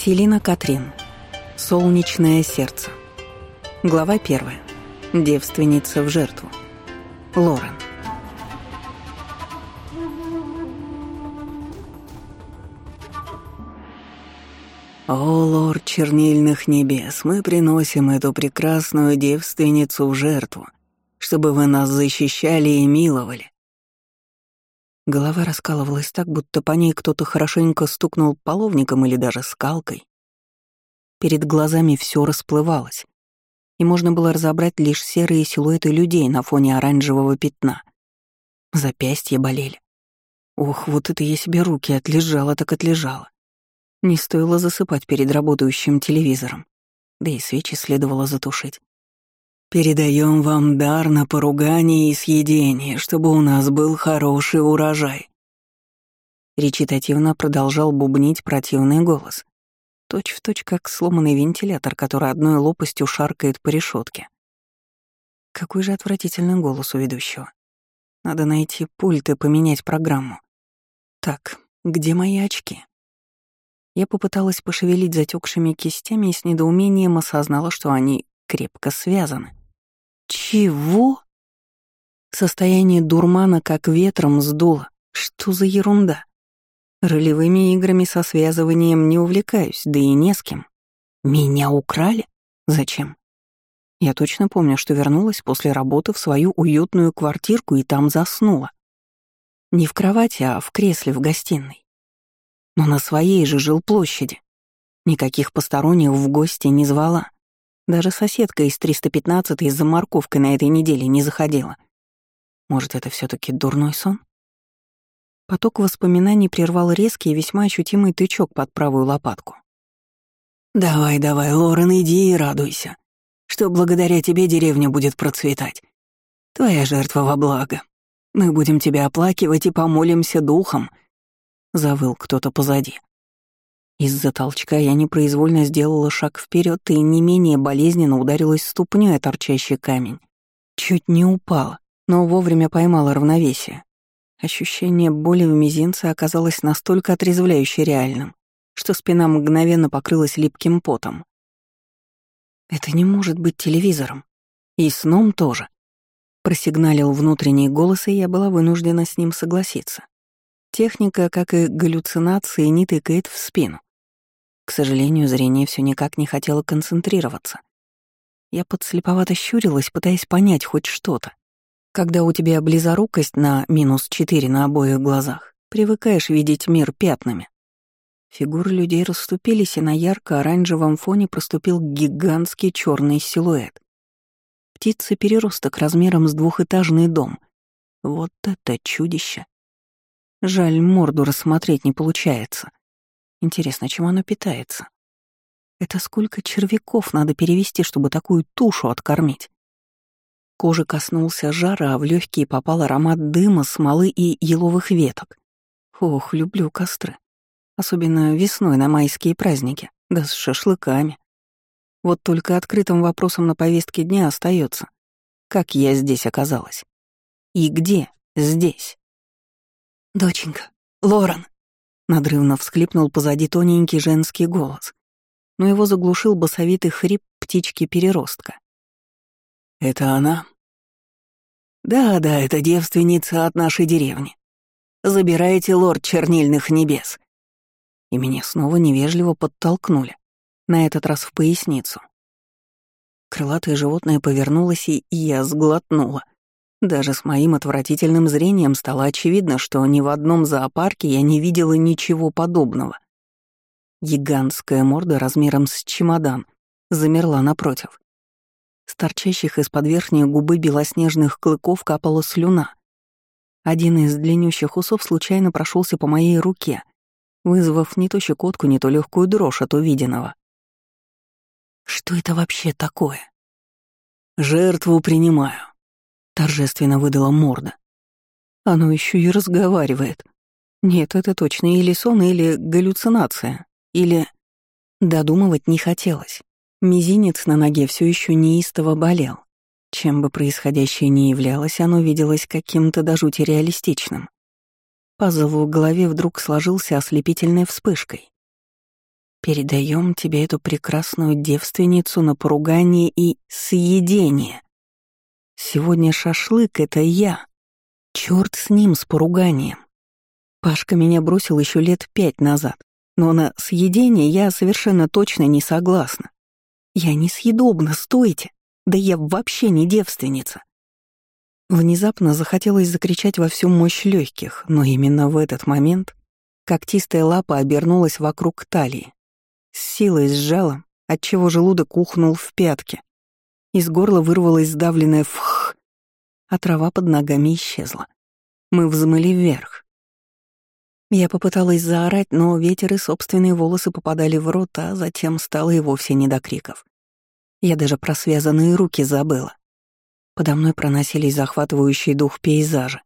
Селина Катрин. Солнечное сердце. Глава первая. Девственница в жертву. Лорен. О, лорд чернильных небес, мы приносим эту прекрасную девственницу в жертву, чтобы вы нас защищали и миловали. Голова раскалывалась так, будто по ней кто-то хорошенько стукнул половником или даже скалкой. Перед глазами все расплывалось, и можно было разобрать лишь серые силуэты людей на фоне оранжевого пятна. Запястья болели. Ох, вот это я себе руки отлежала так отлежала. Не стоило засыпать перед работающим телевизором. Да и свечи следовало затушить. «Передаем вам дар на поругание и съедение, чтобы у нас был хороший урожай». Речитативно продолжал бубнить противный голос. Точь в точь, как сломанный вентилятор, который одной лопастью шаркает по решетке. Какой же отвратительный голос у ведущего. Надо найти пульт и поменять программу. Так, где мои очки? Я попыталась пошевелить затекшими кистями и с недоумением осознала, что они крепко связаны. Чего? Состояние дурмана как ветром сдуло. Что за ерунда? Ролевыми играми со связыванием не увлекаюсь, да и не с кем. Меня украли? Зачем? Я точно помню, что вернулась после работы в свою уютную квартирку и там заснула. Не в кровати, а в кресле в гостиной но на своей же жилплощади. Никаких посторонних в гости не звала. Даже соседка из 315-й за морковкой на этой неделе не заходила. Может, это все таки дурной сон? Поток воспоминаний прервал резкий и весьма ощутимый тычок под правую лопатку. «Давай, давай, Лорен, иди и радуйся, что благодаря тебе деревня будет процветать. Твоя жертва во благо. Мы будем тебя оплакивать и помолимся духом», — завыл кто-то позади. Из-за толчка я непроизвольно сделала шаг вперед и не менее болезненно ударилась ступней о торчащий камень. Чуть не упала, но вовремя поймала равновесие. Ощущение боли в мизинце оказалось настолько отрезвляюще реальным, что спина мгновенно покрылась липким потом. «Это не может быть телевизором. И сном тоже», — просигналил внутренний голос, и я была вынуждена с ним согласиться. Техника, как и галлюцинации, не тыкает в спину. К сожалению, зрение все никак не хотело концентрироваться. Я подслеповато щурилась, пытаясь понять хоть что-то. Когда у тебя близорукость на минус четыре на обоих глазах, привыкаешь видеть мир пятнами. Фигуры людей расступились, и на ярко-оранжевом фоне проступил гигантский черный силуэт. Птица-переросток размером с двухэтажный дом. Вот это чудище! Жаль, морду рассмотреть не получается. Интересно, чем оно питается? Это сколько червяков надо перевести, чтобы такую тушу откормить? Кожа коснулся жара, а в легкие попал аромат дыма, смолы и еловых веток. Ох, люблю костры. Особенно весной на майские праздники, да с шашлыками. Вот только открытым вопросом на повестке дня остается, как я здесь оказалась. И где здесь? «Доченька, Лорен!» Надрывно всхлипнул позади тоненький женский голос, но его заглушил басовитый хрип птички-переростка. «Это она?» «Да-да, это девственница от нашей деревни. Забирайте лорд чернильных небес». И меня снова невежливо подтолкнули, на этот раз в поясницу. Крылатое животное повернулось, и я сглотнула — даже с моим отвратительным зрением стало очевидно, что ни в одном зоопарке я не видела ничего подобного. Гигантская морда размером с чемодан замерла напротив. С торчащих из-под верхней губы белоснежных клыков капала слюна. Один из длиннющих усов случайно прошелся по моей руке, вызвав не то щекотку, не то легкую дрожь от увиденного. Что это вообще такое? Жертву принимаю торжественно выдала морда. Оно еще и разговаривает. Нет, это точно или сон, или галлюцинация, или... Додумывать не хотелось. Мизинец на ноге все еще неистово болел. Чем бы происходящее ни являлось, оно виделось каким-то до жути реалистичным. Пазл в голове вдруг сложился ослепительной вспышкой. Передаем тебе эту прекрасную девственницу на поругание и съедение. Сегодня шашлык — это я. Черт с ним, с поруганием. Пашка меня бросил еще лет пять назад, но на съедение я совершенно точно не согласна. Я несъедобна, стойте! Да я вообще не девственница. Внезапно захотелось закричать во всю мощь легких, но именно в этот момент когтистая лапа обернулась вокруг талии. С силой сжала, отчего желудок ухнул в пятки. Из горла вырвалось сдавленное «фх», а трава под ногами исчезла. Мы взмыли вверх. Я попыталась заорать, но ветер и собственные волосы попадали в рот, а затем стало и вовсе не до криков. Я даже про связанные руки забыла. Подо мной проносились захватывающие дух пейзажи.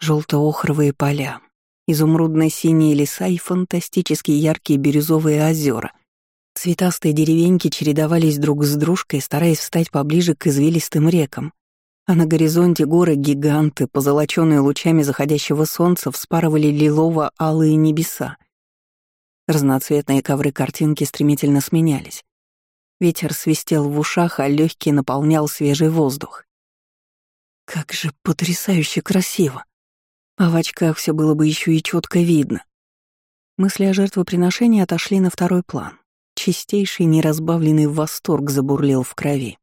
Желто-охровые поля, изумрудно-синие леса и фантастически яркие бирюзовые озера. Цветастые деревеньки чередовались друг с дружкой, стараясь встать поближе к извилистым рекам. А на горизонте горы-гиганты, позолоченные лучами заходящего солнца, вспарывали лилово-алые небеса. Разноцветные ковры картинки стремительно сменялись. Ветер свистел в ушах, а легкий наполнял свежий воздух. Как же потрясающе красиво! А в очках все было бы еще и четко видно. Мысли о жертвоприношении отошли на второй план. Чистейший неразбавленный восторг забурлил в крови.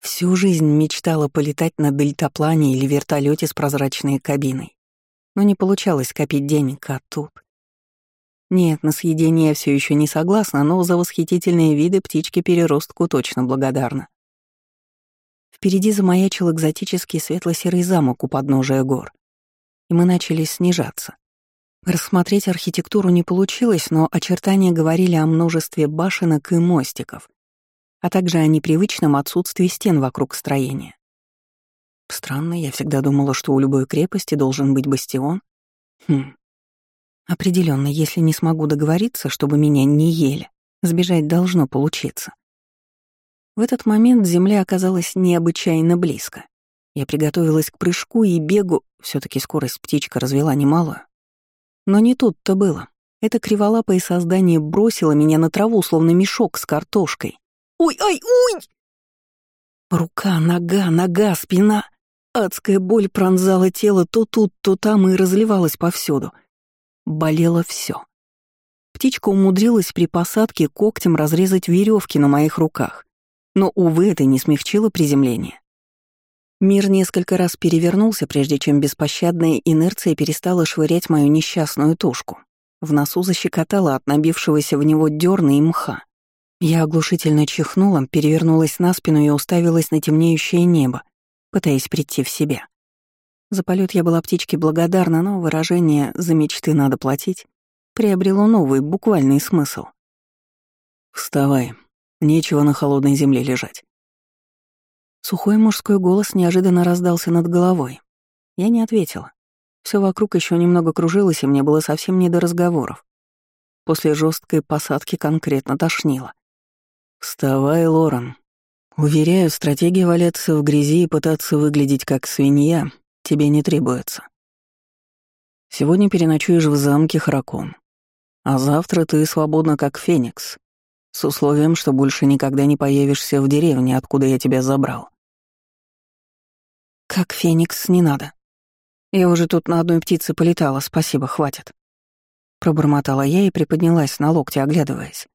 Всю жизнь мечтала полетать на дельтаплане или вертолете с прозрачной кабиной. Но не получалось копить денег, а тут... Нет, на съедение я все еще не согласна, но за восхитительные виды птички-переростку точно благодарна. Впереди замаячил экзотический светло-серый замок у подножия гор. И мы начали снижаться. Рассмотреть архитектуру не получилось, но очертания говорили о множестве башенок и мостиков, а также о непривычном отсутствии стен вокруг строения. Странно, я всегда думала, что у любой крепости должен быть бастион. Хм, Определенно, если не смогу договориться, чтобы меня не ели, сбежать должно получиться. В этот момент земля оказалась необычайно близко. Я приготовилась к прыжку и бегу, все таки скорость птичка развела немалую. Но не тут-то было. Это криволапое создание бросило меня на траву, словно мешок с картошкой. «Ой-ой-ой!» Рука, нога, нога, спина. Адская боль пронзала тело то тут, то там и разливалась повсюду — болело все. Птичка умудрилась при посадке когтем разрезать веревки на моих руках, но, увы, это не смягчило приземление. Мир несколько раз перевернулся, прежде чем беспощадная инерция перестала швырять мою несчастную тушку. В носу защекотала от набившегося в него дерна и мха. Я оглушительно чихнула, перевернулась на спину и уставилась на темнеющее небо, пытаясь прийти в себя. За полет я была птичке благодарна, но выражение «за мечты надо платить» приобрело новый, буквальный смысл. «Вставай, нечего на холодной земле лежать». Сухой мужской голос неожиданно раздался над головой. Я не ответила. Все вокруг еще немного кружилось, и мне было совсем не до разговоров. После жесткой посадки конкретно тошнило. «Вставай, Лорен. Уверяю, стратегия валяться в грязи и пытаться выглядеть как свинья тебе не требуется. Сегодня переночуешь в замке Хракон, а завтра ты свободна как Феникс, с условием, что больше никогда не появишься в деревне, откуда я тебя забрал. Как Феникс не надо. Я уже тут на одной птице полетала, спасибо, хватит. Пробормотала я и приподнялась на локте, оглядываясь.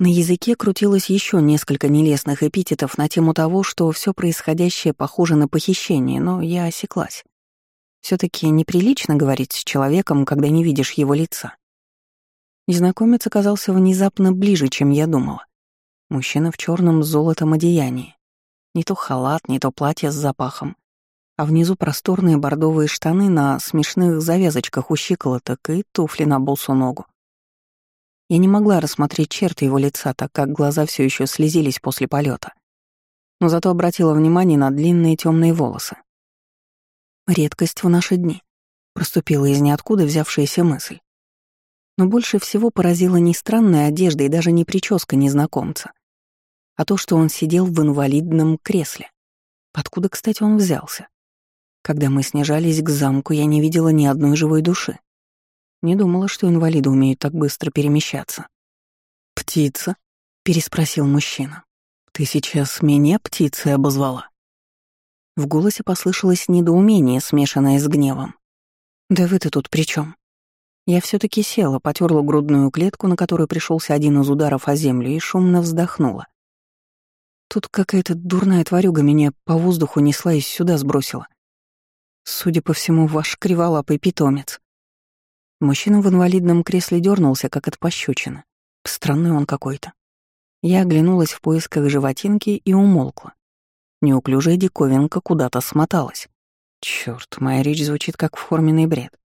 На языке крутилось еще несколько нелестных эпитетов на тему того, что все происходящее похоже на похищение, но я осеклась. все таки неприлично говорить с человеком, когда не видишь его лица. Незнакомец оказался внезапно ближе, чем я думала. Мужчина в черном золотом одеянии. Не то халат, не то платье с запахом, а внизу просторные бордовые штаны на смешных завязочках у щиколоток и туфли на босу ногу. Я не могла рассмотреть черты его лица, так как глаза все еще слезились после полета. Но зато обратила внимание на длинные темные волосы. Редкость в наши дни. Проступила из ниоткуда взявшаяся мысль. Но больше всего поразила не странная одежда и даже не прическа незнакомца, а то, что он сидел в инвалидном кресле. Откуда, кстати, он взялся? Когда мы снижались к замку, я не видела ни одной живой души. Не думала, что инвалиды умеют так быстро перемещаться. «Птица?» — переспросил мужчина. «Ты сейчас меня птицей обозвала?» В голосе послышалось недоумение, смешанное с гневом. «Да вы-то тут при чем? Я все таки села, потерла грудную клетку, на которой пришелся один из ударов о землю, и шумно вздохнула. Тут какая-то дурная тварюга меня по воздуху несла и сюда сбросила. Судя по всему, ваш криволапый питомец. Мужчина в инвалидном кресле дернулся, как от пощечины. Странный он какой-то. Я оглянулась в поисках животинки и умолкла. Неуклюжая диковинка куда-то смоталась. Черт, моя речь звучит как форменный бред.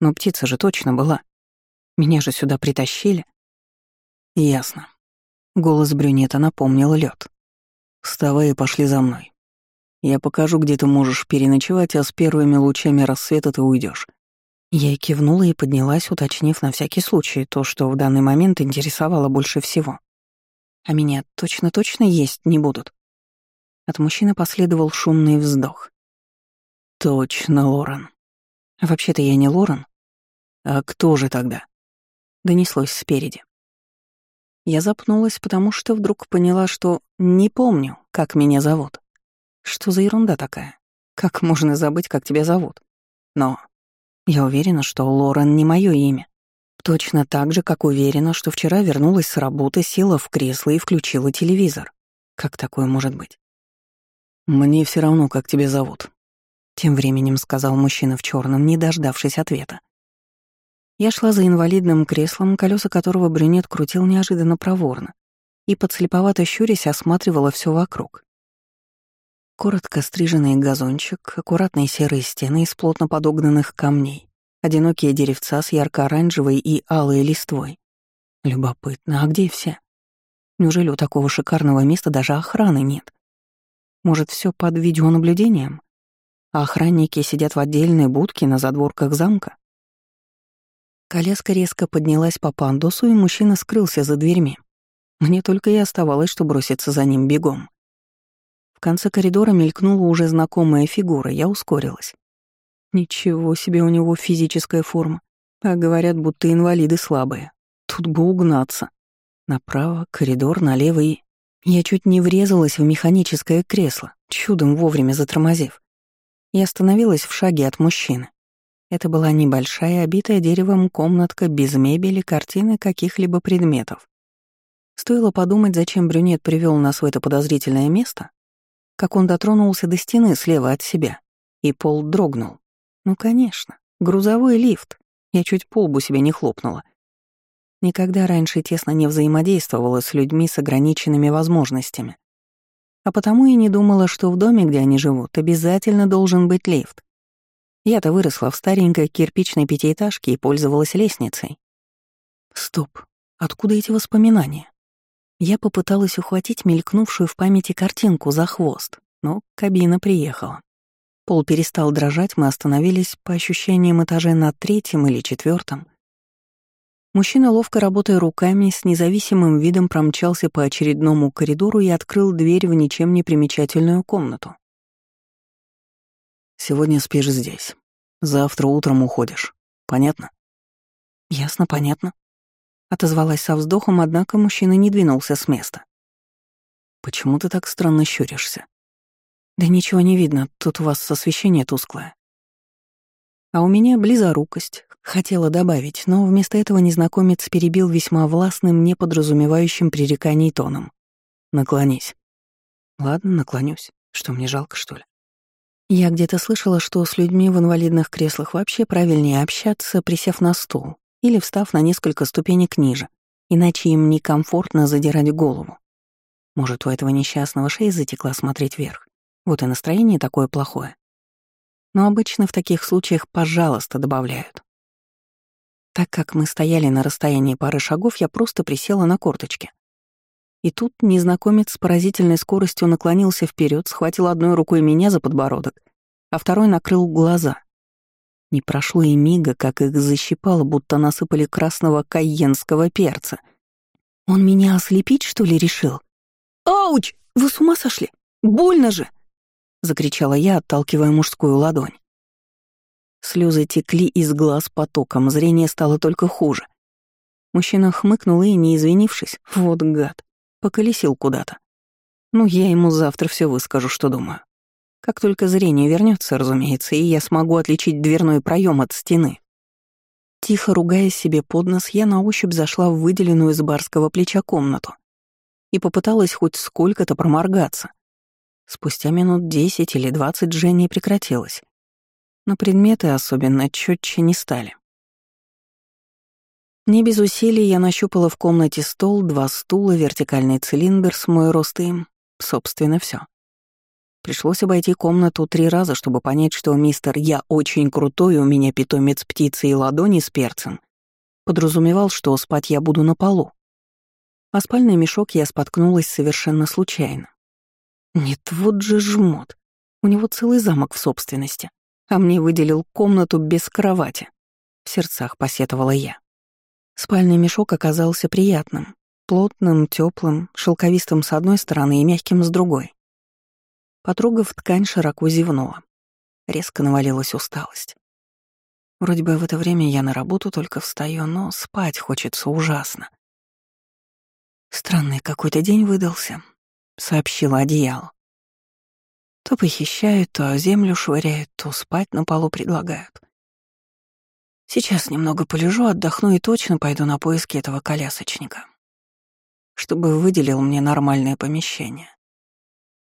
Но птица же точно была. Меня же сюда притащили. Ясно. Голос брюнета напомнил лед. Вставай и пошли за мной. Я покажу, где ты можешь переночевать, а с первыми лучами рассвета ты уйдешь. Я кивнула и поднялась, уточнив на всякий случай то, что в данный момент интересовало больше всего. А меня точно-точно есть не будут. От мужчины последовал шумный вздох. «Точно, Лорен. Вообще-то я не Лорен. А кто же тогда?» Донеслось спереди. Я запнулась, потому что вдруг поняла, что не помню, как меня зовут. Что за ерунда такая? Как можно забыть, как тебя зовут? Но я уверена, что Лорен не мое имя. Точно так же, как уверена, что вчера вернулась с работы, села в кресло и включила телевизор. Как такое может быть? «Мне все равно, как тебя зовут», — тем временем сказал мужчина в черном, не дождавшись ответа. Я шла за инвалидным креслом, колеса которого брюнет крутил неожиданно проворно, и, подслеповато щурясь, осматривала все вокруг. Коротко стриженный газончик, аккуратные серые стены из плотно подогнанных камней, одинокие деревца с ярко-оранжевой и алой листвой. Любопытно, а где все? Неужели у такого шикарного места даже охраны нет? Может, все под видеонаблюдением? А охранники сидят в отдельной будке на задворках замка? Коляска резко поднялась по пандусу, и мужчина скрылся за дверьми. Мне только и оставалось, что броситься за ним бегом. В конце коридора мелькнула уже знакомая фигура, я ускорилась. Ничего себе у него физическая форма. А говорят, будто инвалиды слабые. Тут бы угнаться. Направо, коридор, налево и... Я чуть не врезалась в механическое кресло, чудом вовремя затормозив. И остановилась в шаге от мужчины. Это была небольшая, обитая деревом комнатка без мебели, картины каких-либо предметов. Стоило подумать, зачем брюнет привел нас в это подозрительное место, как он дотронулся до стены слева от себя, и пол дрогнул. Ну, конечно, грузовой лифт. Я чуть полбу себе не хлопнула. Никогда раньше тесно не взаимодействовала с людьми с ограниченными возможностями. А потому и не думала, что в доме, где они живут, обязательно должен быть лифт. Я-то выросла в старенькой кирпичной пятиэтажке и пользовалась лестницей. Стоп, откуда эти воспоминания? Я попыталась ухватить мелькнувшую в памяти картинку за хвост, но кабина приехала. Пол перестал дрожать, мы остановились по ощущениям этаже на третьем или четвертом. Мужчина, ловко работая руками, с независимым видом промчался по очередному коридору и открыл дверь в ничем не примечательную комнату. «Сегодня спишь здесь. Завтра утром уходишь. Понятно?» «Ясно, понятно», — отозвалась со вздохом, однако мужчина не двинулся с места. «Почему ты так странно щуришься?» «Да ничего не видно, тут у вас освещение тусклое». А у меня близорукость, Хотела добавить, но вместо этого незнакомец перебил весьма властным, не подразумевающим пререканий тоном. «Наклонись». «Ладно, наклонюсь. Что, мне жалко, что ли?» Я где-то слышала, что с людьми в инвалидных креслах вообще правильнее общаться, присев на стул или встав на несколько ступенек ниже, иначе им некомфортно задирать голову. Может, у этого несчастного шеи затекла смотреть вверх. Вот и настроение такое плохое. Но обычно в таких случаях «пожалуйста» добавляют. Так как мы стояли на расстоянии пары шагов, я просто присела на корточки. И тут незнакомец с поразительной скоростью наклонился вперед, схватил одной рукой меня за подбородок, а второй накрыл глаза. Не прошло и мига, как их защипало, будто насыпали красного кайенского перца. Он меня ослепить, что ли, решил? «Ауч! Вы с ума сошли? Больно же!» — закричала я, отталкивая мужскую ладонь. Слезы текли из глаз потоком, зрение стало только хуже. Мужчина хмыкнул и, не извинившись, вот гад, поколесил куда-то. Ну, я ему завтра все выскажу, что думаю. Как только зрение вернется, разумеется, и я смогу отличить дверной проем от стены. Тихо ругая себе под нос, я на ощупь зашла в выделенную из барского плеча комнату и попыталась хоть сколько-то проморгаться. Спустя минут десять или двадцать жжение прекратилось, но предметы особенно четче не стали. Не без усилий я нащупала в комнате стол, два стула, вертикальный цилиндр с мой рост и, собственно, все. Пришлось обойти комнату три раза, чтобы понять, что мистер «Я очень крутой, у меня питомец птицы и ладони с перцем» подразумевал, что спать я буду на полу. А спальный мешок я споткнулась совершенно случайно. Нет, вот же жмот. У него целый замок в собственности, а мне выделил комнату без кровати. В сердцах посетовала я. Спальный мешок оказался приятным, плотным, теплым, шелковистым с одной стороны и мягким с другой. Потрогав ткань, широко зевнула. Резко навалилась усталость. Вроде бы в это время я на работу только встаю, но спать хочется ужасно. Странный какой-то день выдался, сообщила одеяло. То похищают, то землю швыряют, то спать на полу предлагают. Сейчас немного полежу, отдохну и точно пойду на поиски этого колясочника, чтобы выделил мне нормальное помещение.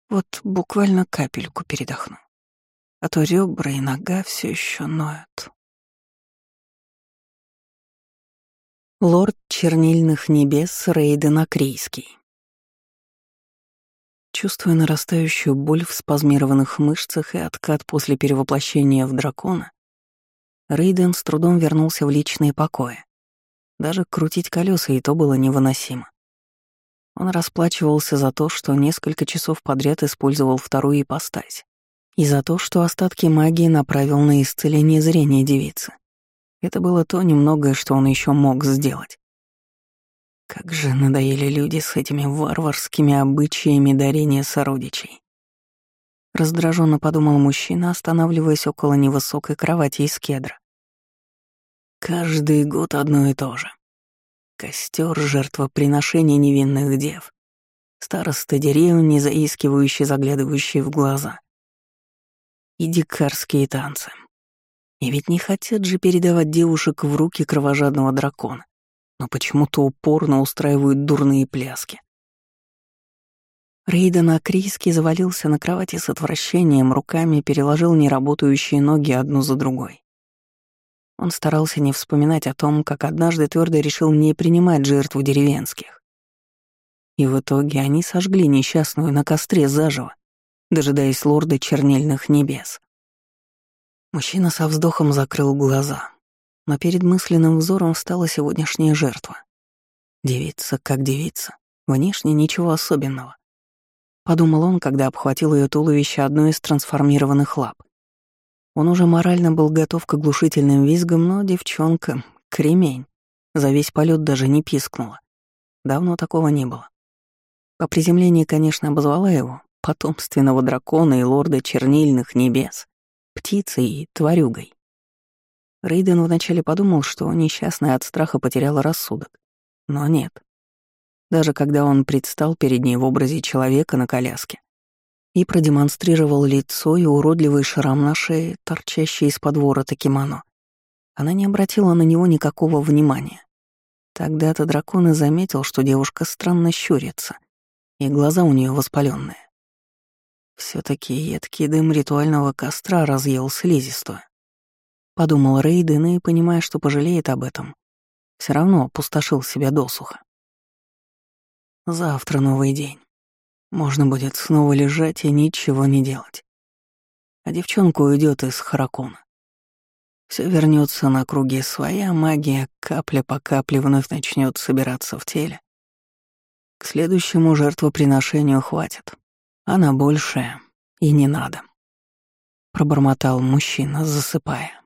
Вот буквально капельку передохну. А то ребра и нога все еще ноют. Лорд чернильных небес Рейден Акрийский. Чувствуя нарастающую боль в спазмированных мышцах и откат после перевоплощения в дракона, Рейден с трудом вернулся в личные покои. Даже крутить колеса и то было невыносимо. Он расплачивался за то, что несколько часов подряд использовал вторую ипостась, и за то, что остатки магии направил на исцеление зрения девицы. Это было то немногое, что он еще мог сделать. Как же надоели люди с этими варварскими обычаями дарения сородичей. Раздраженно подумал мужчина, останавливаясь около невысокой кровати из кедра. Каждый год одно и то же. Костер жертвоприношения невинных дев. Староста деревни, заискивающий, заглядывающий в глаза. И дикарские танцы. И ведь не хотят же передавать девушек в руки кровожадного дракона, но почему-то упорно устраивают дурные пляски. Рейден Акрийский завалился на кровати с отвращением, руками переложил неработающие ноги одну за другой. Он старался не вспоминать о том, как однажды твердо решил не принимать жертву деревенских. И в итоге они сожгли несчастную на костре заживо, дожидаясь лорда чернильных небес. Мужчина со вздохом закрыл глаза, но перед мысленным взором встала сегодняшняя жертва. Девица как девица, внешне ничего особенного. Подумал он, когда обхватил ее туловище одной из трансформированных лап. Он уже морально был готов к оглушительным визгам, но девчонка, кремень, за весь полет даже не пискнула. Давно такого не было. По приземлении, конечно, обозвала его, потомственного дракона и лорда чернильных небес, птицей и тварюгой. Рейден вначале подумал, что несчастная от страха потеряла рассудок. Но нет. Даже когда он предстал перед ней в образе человека на коляске, и продемонстрировал лицо и уродливый шрам на шее, торчащий из-под ворота кимоно. Она не обратила на него никакого внимания. Тогда-то дракон и заметил, что девушка странно щурится, и глаза у нее воспаленные. все таки едкий дым ритуального костра разъел слизистую. Подумал Рейден и, понимая, что пожалеет об этом, все равно опустошил себя досуха. Завтра новый день. Можно будет снова лежать и ничего не делать. А девчонка уйдет из Харакона. Все вернется на круги своя магия, капля по капле вновь начнет собираться в теле. К следующему жертвоприношению хватит, а на большее и не надо. Пробормотал мужчина, засыпая.